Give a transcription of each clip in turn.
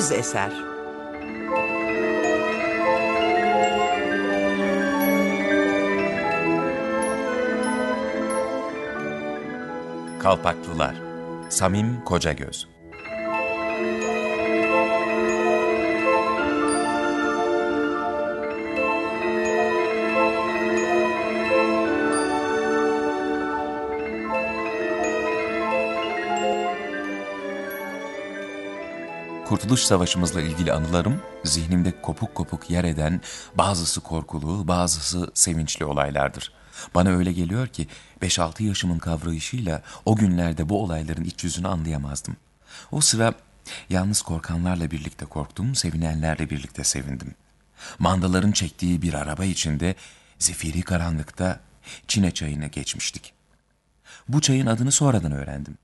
Sürpriz eser. Kalpaklılar Samim Kocagöz Kurtuluş Savaşımızla ilgili anılarım, zihnimde kopuk kopuk yer eden, bazısı korkulu, bazısı sevinçli olaylardır. Bana öyle geliyor ki 5-6 yaşımın kavrayışıyla o günlerde bu olayların iç yüzünü anlayamazdım. O sıra yalnız korkanlarla birlikte korktum, sevinenlerle birlikte sevindim. Mandaların çektiği bir araba içinde zifiri karanlıkta Çine çayını geçmiştik. Bu çayın adını sonradan öğrendim.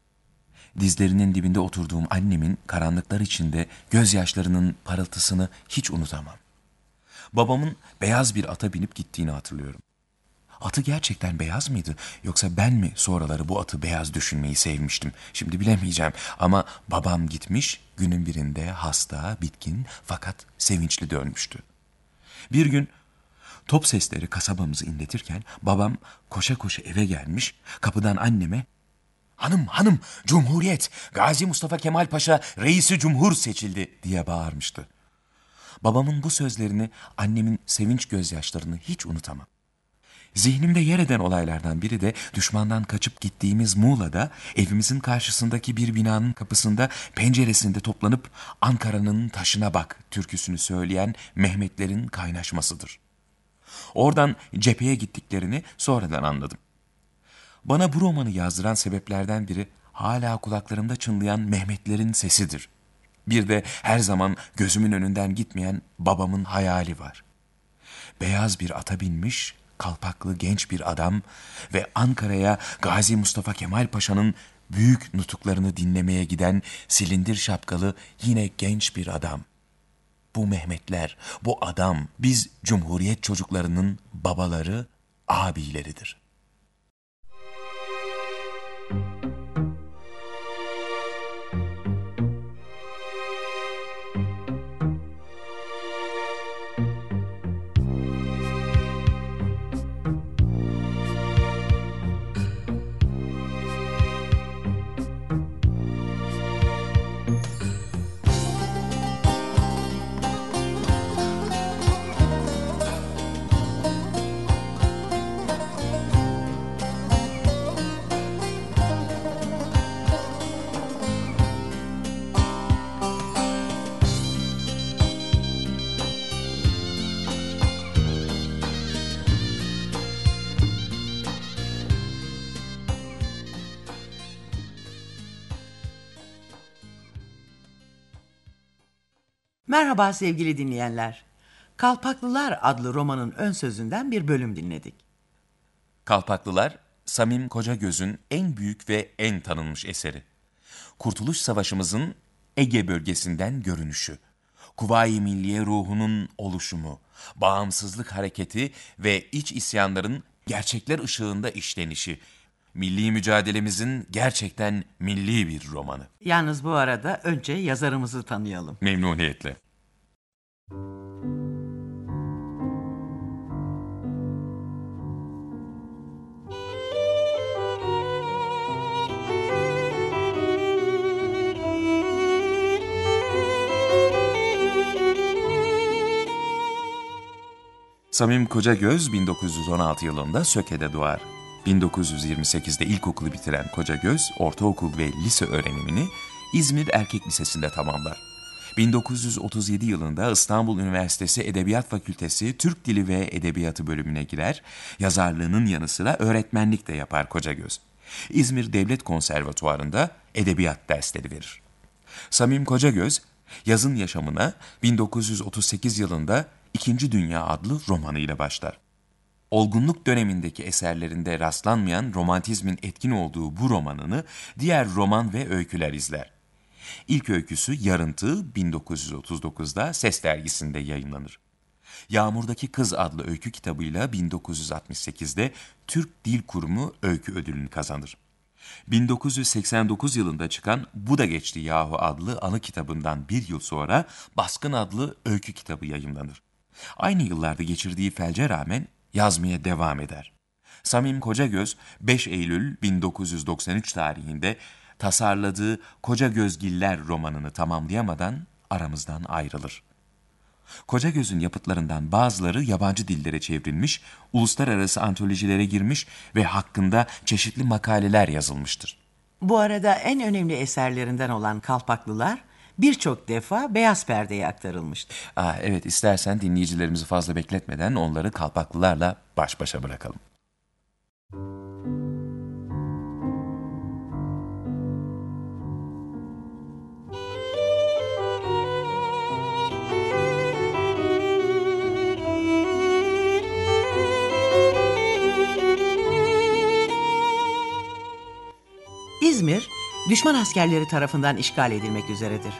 Dizlerinin dibinde oturduğum annemin karanlıklar içinde gözyaşlarının parıltısını hiç unutamam. Babamın beyaz bir ata binip gittiğini hatırlıyorum. Atı gerçekten beyaz mıydı yoksa ben mi sonraları bu atı beyaz düşünmeyi sevmiştim? Şimdi bilemeyeceğim ama babam gitmiş günün birinde hasta, bitkin fakat sevinçli dönmüştü. Bir gün top sesleri kasabamızı inletirken babam koşa koşa eve gelmiş kapıdan anneme Hanım hanım Cumhuriyet Gazi Mustafa Kemal Paşa reisi cumhur seçildi diye bağırmıştı. Babamın bu sözlerini annemin sevinç gözyaşlarını hiç unutamam. Zihnimde yer eden olaylardan biri de düşmandan kaçıp gittiğimiz Muğla'da evimizin karşısındaki bir binanın kapısında penceresinde toplanıp Ankara'nın taşına bak türküsünü söyleyen Mehmetlerin kaynaşmasıdır. Oradan cepheye gittiklerini sonradan anladım. Bana bu romanı yazdıran sebeplerden biri hala kulaklarımda çınlayan Mehmetlerin sesidir. Bir de her zaman gözümün önünden gitmeyen babamın hayali var. Beyaz bir ata binmiş, kalpaklı genç bir adam ve Ankara'ya Gazi Mustafa Kemal Paşa'nın büyük nutuklarını dinlemeye giden silindir şapkalı yine genç bir adam. Bu Mehmetler, bu adam biz Cumhuriyet çocuklarının babaları, abileridir.'' Merhaba sevgili dinleyenler. Kalpaklılar adlı romanın ön sözünden bir bölüm dinledik. Kalpaklılar, Samim Kocagöz'ün en büyük ve en tanınmış eseri. Kurtuluş Savaşımızın Ege bölgesinden görünüşü, Kuvayi Milliye ruhunun oluşumu, bağımsızlık hareketi ve iç isyanların gerçekler ışığında işlenişi, milli mücadelemizin gerçekten milli bir romanı. Yalnız bu arada önce yazarımızı tanıyalım. Memnuniyetle. Samim Kocagöz 1916 yılında Söke'de doğar. 1928'de ilkokulu bitiren Kocagöz, ortaokul ve lise öğrenimini İzmir Erkek Lisesi'nde tamamlar. 1937 yılında İstanbul Üniversitesi Edebiyat Fakültesi Türk Dili ve Edebiyatı bölümüne girer, yazarlığının yanı sıra öğretmenlik de yapar Kocagöz. İzmir Devlet Konservatuvarı'nda edebiyat dersleri verir. Samim Kocagöz, yazın yaşamına 1938 yılında İkinci Dünya adlı romanıyla başlar. Olgunluk dönemindeki eserlerinde rastlanmayan romantizmin etkin olduğu bu romanını diğer roman ve öyküler izler. İlk öyküsü Yarıntı 1939'da Ses dergisinde yayınlanır. Yağmurdaki Kız adlı öykü kitabıyla 1968'de Türk Dil Kurumu öykü ödülünü kazanır. 1989 yılında çıkan Bu da Geçti Yahu adlı anı kitabından bir yıl sonra Baskın adlı öykü kitabı yayımlanır. Aynı yıllarda geçirdiği felce rağmen yazmaya devam eder. Samim Kocagöz 5 Eylül 1993 tarihinde tasarladığı Koca Gözgiller romanını tamamlayamadan aramızdan ayrılır. Kocagöz'ün yapıtlarından bazıları yabancı dillere çevrilmiş, uluslararası antolojilere girmiş ve hakkında çeşitli makaleler yazılmıştır. Bu arada en önemli eserlerinden olan Kalpaklılar birçok defa beyaz perdeye aktarılmıştır. Aa, evet istersen dinleyicilerimizi fazla bekletmeden onları kalpaklılarla baş başa bırakalım. İzmir, düşman askerleri tarafından işgal edilmek üzeredir.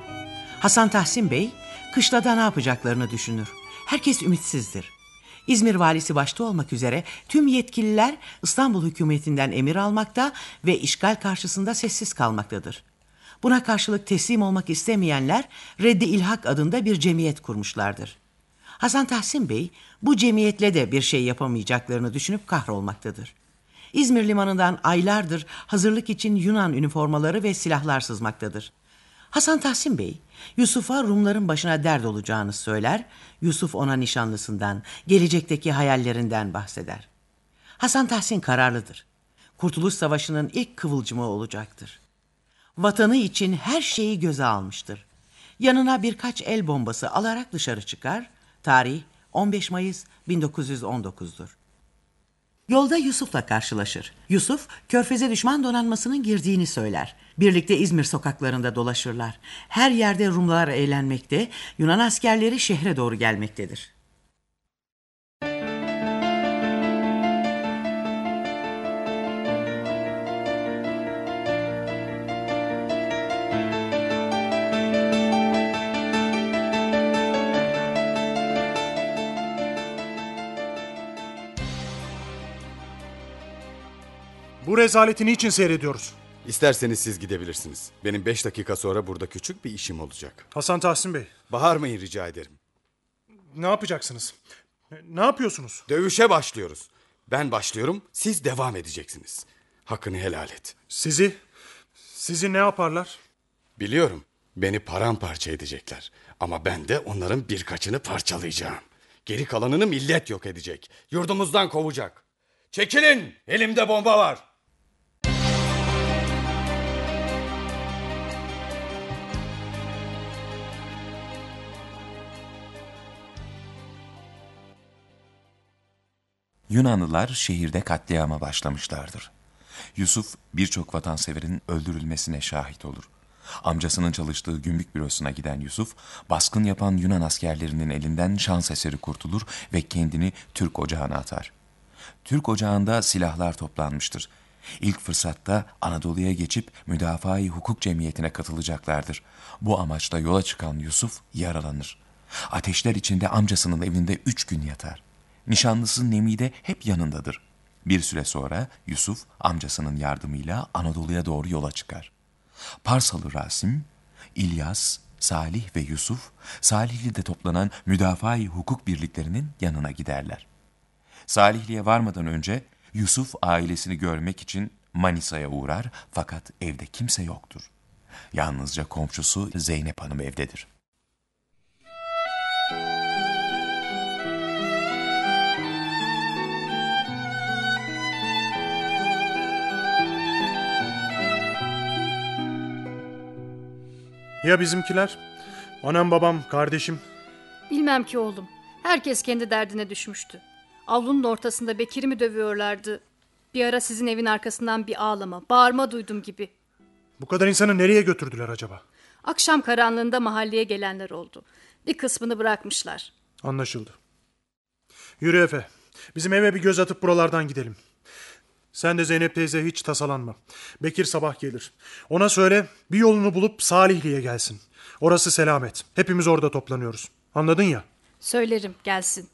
Hasan Tahsin Bey, kışlada ne yapacaklarını düşünür. Herkes ümitsizdir. İzmir valisi başta olmak üzere tüm yetkililer İstanbul hükümetinden emir almakta ve işgal karşısında sessiz kalmaktadır. Buna karşılık teslim olmak istemeyenler Reddi İlhak adında bir cemiyet kurmuşlardır. Hasan Tahsin Bey bu cemiyetle de bir şey yapamayacaklarını düşünüp kahrolmaktadır. İzmir limanından aylardır hazırlık için Yunan üniformaları ve silahlar sızmaktadır. Hasan Tahsin Bey, Yusuf'a Rumların başına dert olacağını söyler, Yusuf ona nişanlısından, gelecekteki hayallerinden bahseder. Hasan Tahsin kararlıdır. Kurtuluş Savaşı'nın ilk kıvılcımı olacaktır. Vatanı için her şeyi göze almıştır. Yanına birkaç el bombası alarak dışarı çıkar. Tarih 15 Mayıs 1919'dur. Yolda Yusuf'la karşılaşır. Yusuf, körfeze düşman donanmasının girdiğini söyler. Birlikte İzmir sokaklarında dolaşırlar. Her yerde Rumlar eğlenmekte, Yunan askerleri şehre doğru gelmektedir. Bu rezaleti niçin seyrediyoruz? İsterseniz siz gidebilirsiniz. Benim beş dakika sonra burada küçük bir işim olacak. Hasan Tahsin Bey, Bağırmayın rica ederim. ne yapacaksınız? Ne yapıyorsunuz? Dövüşe başlıyoruz. Ben başlıyorum, siz devam edeceksiniz. Hakkını helal et. Sizi, sizi ne yaparlar? Biliyorum, beni paramparça edecekler. Ama ben de onların birkaçını parçalayacağım. Geri kalanını millet yok edecek. Yurdumuzdan kovacak. Çekilin, elimde bomba var. Yunanlılar şehirde katliama başlamışlardır. Yusuf birçok vatanseverin öldürülmesine şahit olur. Amcasının çalıştığı gümrük bürosuna giden Yusuf, baskın yapan Yunan askerlerinin elinden şans eseri kurtulur ve kendini Türk ocağına atar. Türk ocağında silahlar toplanmıştır. İlk fırsatta Anadolu'ya geçip müdafaa hukuk cemiyetine katılacaklardır. Bu amaçla yola çıkan Yusuf yaralanır. Ateşler içinde amcasının evinde üç gün yatar. Nişanlısı Nemi de hep yanındadır. Bir süre sonra Yusuf amcasının yardımıyla Anadolu'ya doğru yola çıkar. Parsalı Rasim, İlyas, Salih ve Yusuf, Salihli'de toplanan müdafaa hukuk birliklerinin yanına giderler. Salihli'ye varmadan önce Yusuf ailesini görmek için Manisa'ya uğrar fakat evde kimse yoktur. Yalnızca komşusu Zeynep Hanım evdedir. Ya bizimkiler? Anam, babam, kardeşim. Bilmem ki oğlum. Herkes kendi derdine düşmüştü. Avlunun ortasında Bekir'i mi dövüyorlardı? Bir ara sizin evin arkasından bir ağlama, bağırma duydum gibi. Bu kadar insanı nereye götürdüler acaba? Akşam karanlığında mahalleye gelenler oldu. Bir kısmını bırakmışlar. Anlaşıldı. Yürü Efe. Bizim eve bir göz atıp buralardan gidelim. Sen de Zeynep teyze hiç tasalanma. Bekir sabah gelir. Ona söyle bir yolunu bulup Salihli'ye gelsin. Orası selamet. Hepimiz orada toplanıyoruz. Anladın ya? Söylerim gelsin.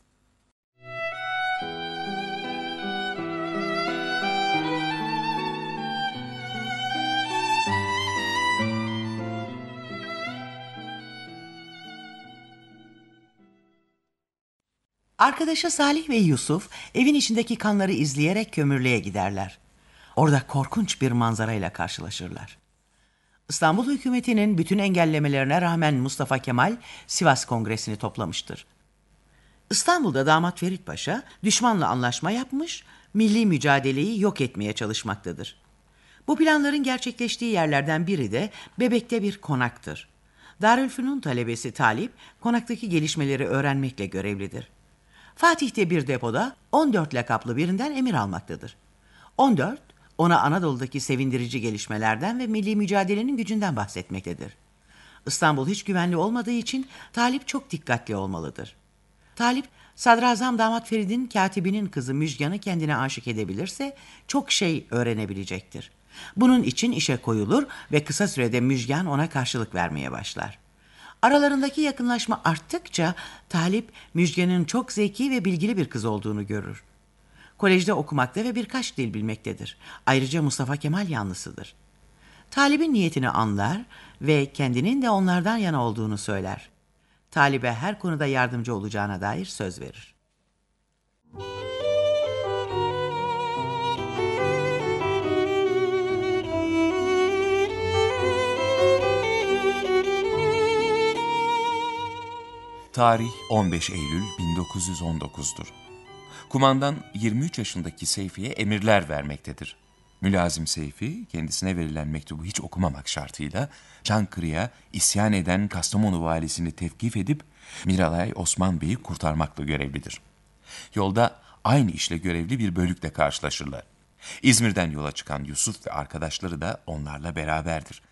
Arkadaşı Salih ve Yusuf evin içindeki kanları izleyerek kömürlüğe giderler. Orada korkunç bir manzarayla karşılaşırlar. İstanbul hükümetinin bütün engellemelerine rağmen Mustafa Kemal Sivas Kongresi'ni toplamıştır. İstanbul'da damat Ferit Paşa düşmanla anlaşma yapmış, milli mücadeleyi yok etmeye çalışmaktadır. Bu planların gerçekleştiği yerlerden biri de Bebek'te bir konaktır. Darülfünun talebesi Talip, konaktaki gelişmeleri öğrenmekle görevlidir. Fatih'te bir depoda 14 lakaplı birinden emir almaktadır. 14, ona Anadolu'daki sevindirici gelişmelerden ve milli mücadelenin gücünden bahsetmektedir. İstanbul hiç güvenli olmadığı için Talip çok dikkatli olmalıdır. Talip, Sadrazam Damat Ferid'in katibinin kızı Müjgan'ı kendine aşık edebilirse çok şey öğrenebilecektir. Bunun için işe koyulur ve kısa sürede Müjgan ona karşılık vermeye başlar. Aralarındaki yakınlaşma arttıkça Talip Müjgan'ın çok zeki ve bilgili bir kız olduğunu görür. Kolejde okumakta ve birkaç dil bilmektedir. Ayrıca Mustafa Kemal yanlısıdır. Talib'in niyetini anlar ve kendinin de onlardan yana olduğunu söyler. Talib'e her konuda yardımcı olacağına dair söz verir. Tarih 15 Eylül 1919'dur. Kumandan 23 yaşındaki Seyfi'ye emirler vermektedir. Mülazim Seyfi kendisine verilen mektubu hiç okumamak şartıyla Çankırı'ya isyan eden Kastamonu valisini tevkif edip Miralay Osman Bey'i kurtarmakla görevlidir. Yolda aynı işle görevli bir bölükle karşılaşırlar. İzmir'den yola çıkan Yusuf ve arkadaşları da onlarla beraberdir.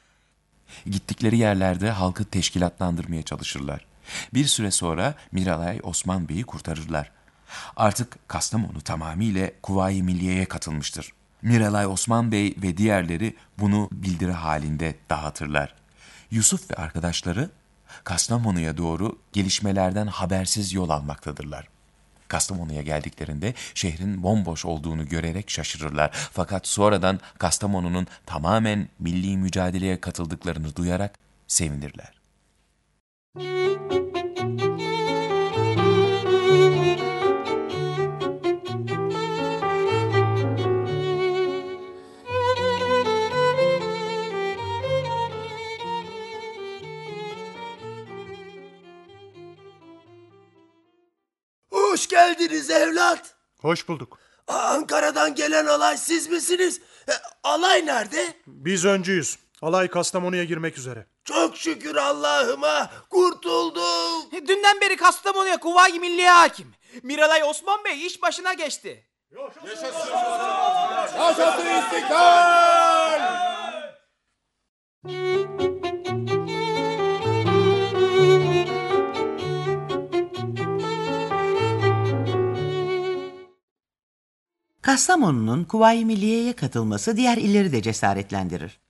Gittikleri yerlerde halkı teşkilatlandırmaya çalışırlar. Bir süre sonra Miralay Osman Bey'i kurtarırlar. Artık Kastamonu tamamıyla Kuvayi Milliye'ye katılmıştır. Miralay Osman Bey ve diğerleri bunu bildiri halinde dağıtırlar. Yusuf ve arkadaşları Kastamonu'ya doğru gelişmelerden habersiz yol almaktadırlar. Kastamonu'ya geldiklerinde şehrin bomboş olduğunu görerek şaşırırlar. Fakat sonradan Kastamonu'nun tamamen milli mücadeleye katıldıklarını duyarak sevinirler. Hoş geldiniz evlat. Hoş bulduk. Ankara'dan gelen alay siz misiniz? E, alay nerede? Biz öncüyüz. Alay Kastamonu'ya girmek üzere. Çok şükür Allah'ıma kurtuldum. Dünden beri Kastamonu'ya Kuvayi Milliye hakim. Miralay Osman Bey iş başına geçti. Kastamonu'nun Kuvayi Milliye'ye katılması diğer illeri de cesaretlendirir.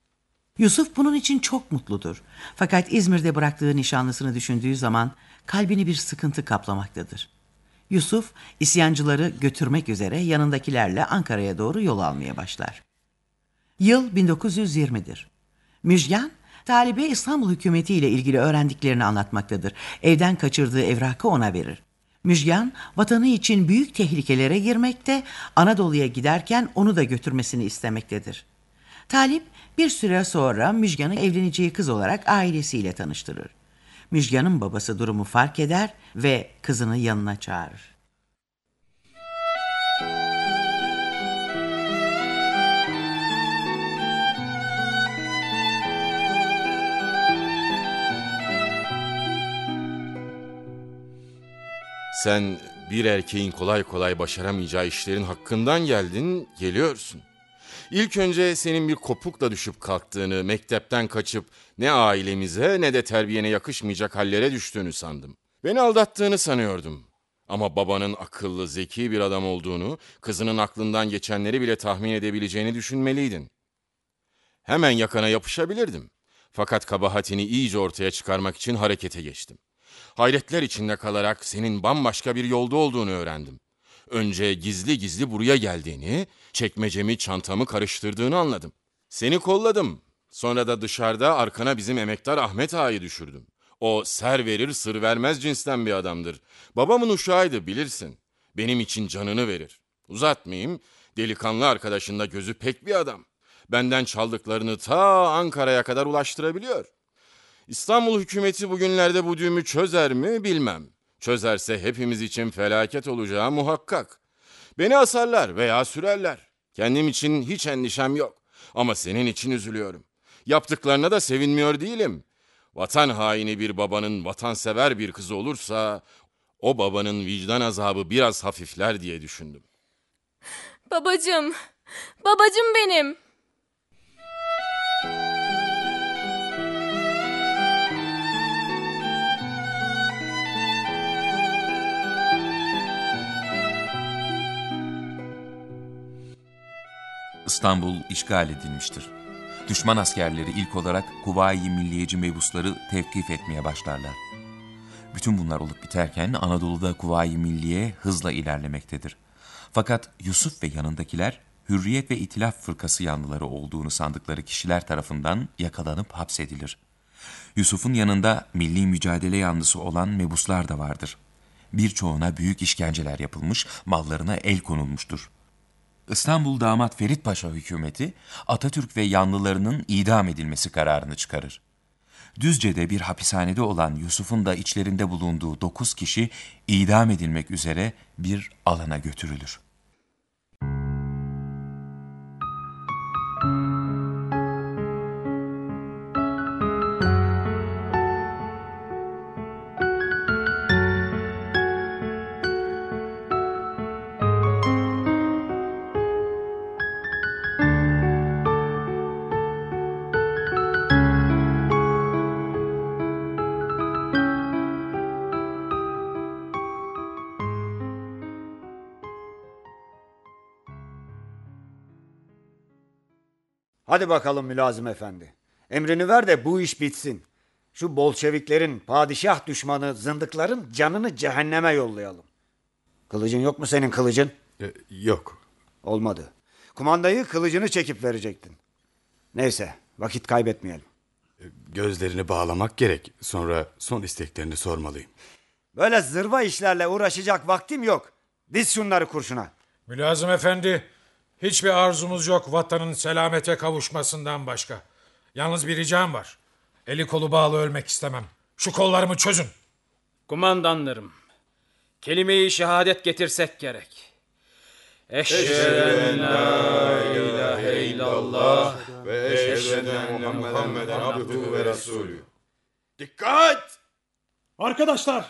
Yusuf bunun için çok mutludur. Fakat İzmir'de bıraktığı nişanlısını düşündüğü zaman kalbini bir sıkıntı kaplamaktadır. Yusuf isyancıları götürmek üzere yanındakilerle Ankara'ya doğru yol almaya başlar. Yıl 1920'dir. Müjgan, talibe İstanbul hükümeti ile ilgili öğrendiklerini anlatmaktadır. Evden kaçırdığı evrakı ona verir. Müjgan, vatanı için büyük tehlikelere girmekte, Anadolu'ya giderken onu da götürmesini istemektedir. Talip bir süre sonra Müjgan'ı evleneceği kız olarak ailesiyle tanıştırır. Müjgan'ın babası durumu fark eder ve kızını yanına çağırır. Sen bir erkeğin kolay kolay başaramayacağı işlerin hakkından geldin, geliyorsun. İlk önce senin bir kopukla düşüp kalktığını, mektepten kaçıp ne ailemize ne de terbiyene yakışmayacak hallere düştüğünü sandım. Beni aldattığını sanıyordum. Ama babanın akıllı, zeki bir adam olduğunu, kızının aklından geçenleri bile tahmin edebileceğini düşünmeliydin. Hemen yakana yapışabilirdim. Fakat kabahatini iyice ortaya çıkarmak için harekete geçtim. Hayretler içinde kalarak senin bambaşka bir yolda olduğunu öğrendim. Önce gizli gizli buraya geldiğini, çekmecemi, çantamı karıştırdığını anladım. Seni kolladım. Sonra da dışarıda arkana bizim emektar Ahmet Ağa'yı düşürdüm. O ser verir sır vermez cinsten bir adamdır. Babamın uşağıydı bilirsin. Benim için canını verir. Uzatmayayım, delikanlı arkadaşında gözü pek bir adam. Benden çaldıklarını ta Ankara'ya kadar ulaştırabiliyor. İstanbul hükümeti bugünlerde bu düğümü çözer mi bilmem. Çözerse hepimiz için felaket olacağı muhakkak. Beni asarlar veya sürerler. Kendim için hiç endişem yok. Ama senin için üzülüyorum. Yaptıklarına da sevinmiyor değilim. Vatan haini bir babanın vatansever bir kızı olursa o babanın vicdan azabı biraz hafifler diye düşündüm. Babacım. Babacım benim. İstanbul işgal edilmiştir. Düşman askerleri ilk olarak Kuvayi Milliyeci mebusları tevkif etmeye başlarlar. Bütün bunlar olup biterken Anadolu'da Kuvayi Milliye hızla ilerlemektedir. Fakat Yusuf ve yanındakiler Hürriyet ve İtilaf Fırkası yanlıları olduğunu sandıkları kişiler tarafından yakalanıp hapsedilir. Yusuf'un yanında milli mücadele yanlısı olan mebuslar da vardır. Birçoğuna büyük işkenceler yapılmış, mallarına el konulmuştur. İstanbul Damat Ferit Paşa hükümeti Atatürk ve yanlılarının idam edilmesi kararını çıkarır. Düzce'de bir hapishanede olan Yusuf'un da içlerinde bulunduğu dokuz kişi idam edilmek üzere bir alana götürülür. Hadi bakalım mülazım efendi. Emrini ver de bu iş bitsin. Şu Bolşeviklerin, padişah düşmanı, zındıkların canını cehenneme yollayalım. Kılıcın yok mu senin kılıcın? E, yok. Olmadı. Kumandayı kılıcını çekip verecektin. Neyse vakit kaybetmeyelim. E, gözlerini bağlamak gerek. Sonra son isteklerini sormalıyım. Böyle zırva işlerle uğraşacak vaktim yok. Diz şunları kurşuna. Mülazım efendi, hiçbir arzumuz yok vatanın selamete kavuşmasından başka. Yalnız bir ricam var. Eli kolu bağlı ölmek istemem. Şu kollarımı çözün. Kumandanlarım, kelime-i şehadet getirsek gerek. Eşhedü en la ilahe illallah ve eşhedü enne Muhammeden abduhu ve resulü. Dikkat! Arkadaşlar,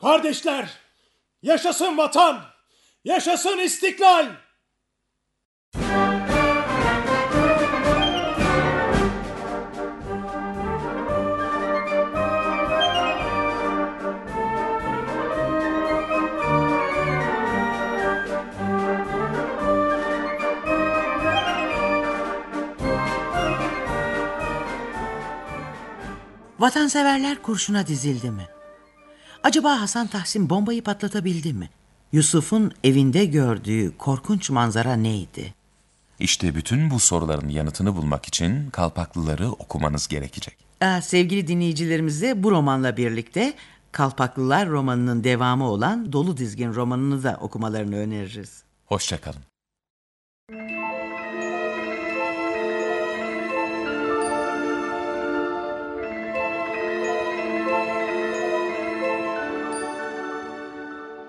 kardeşler, yaşasın vatan, yaşasın istiklal. Vatanseverler kurşuna dizildi mi? Acaba Hasan Tahsin bombayı patlatabildi mi? Yusuf'un evinde gördüğü korkunç manzara neydi? İşte bütün bu soruların yanıtını bulmak için Kalpaklıları okumanız gerekecek. Aa, sevgili dinleyicilerimize bu romanla birlikte Kalpaklılar romanının devamı olan Dolu Dizgin romanını da okumalarını öneririz. Hoşçakalın.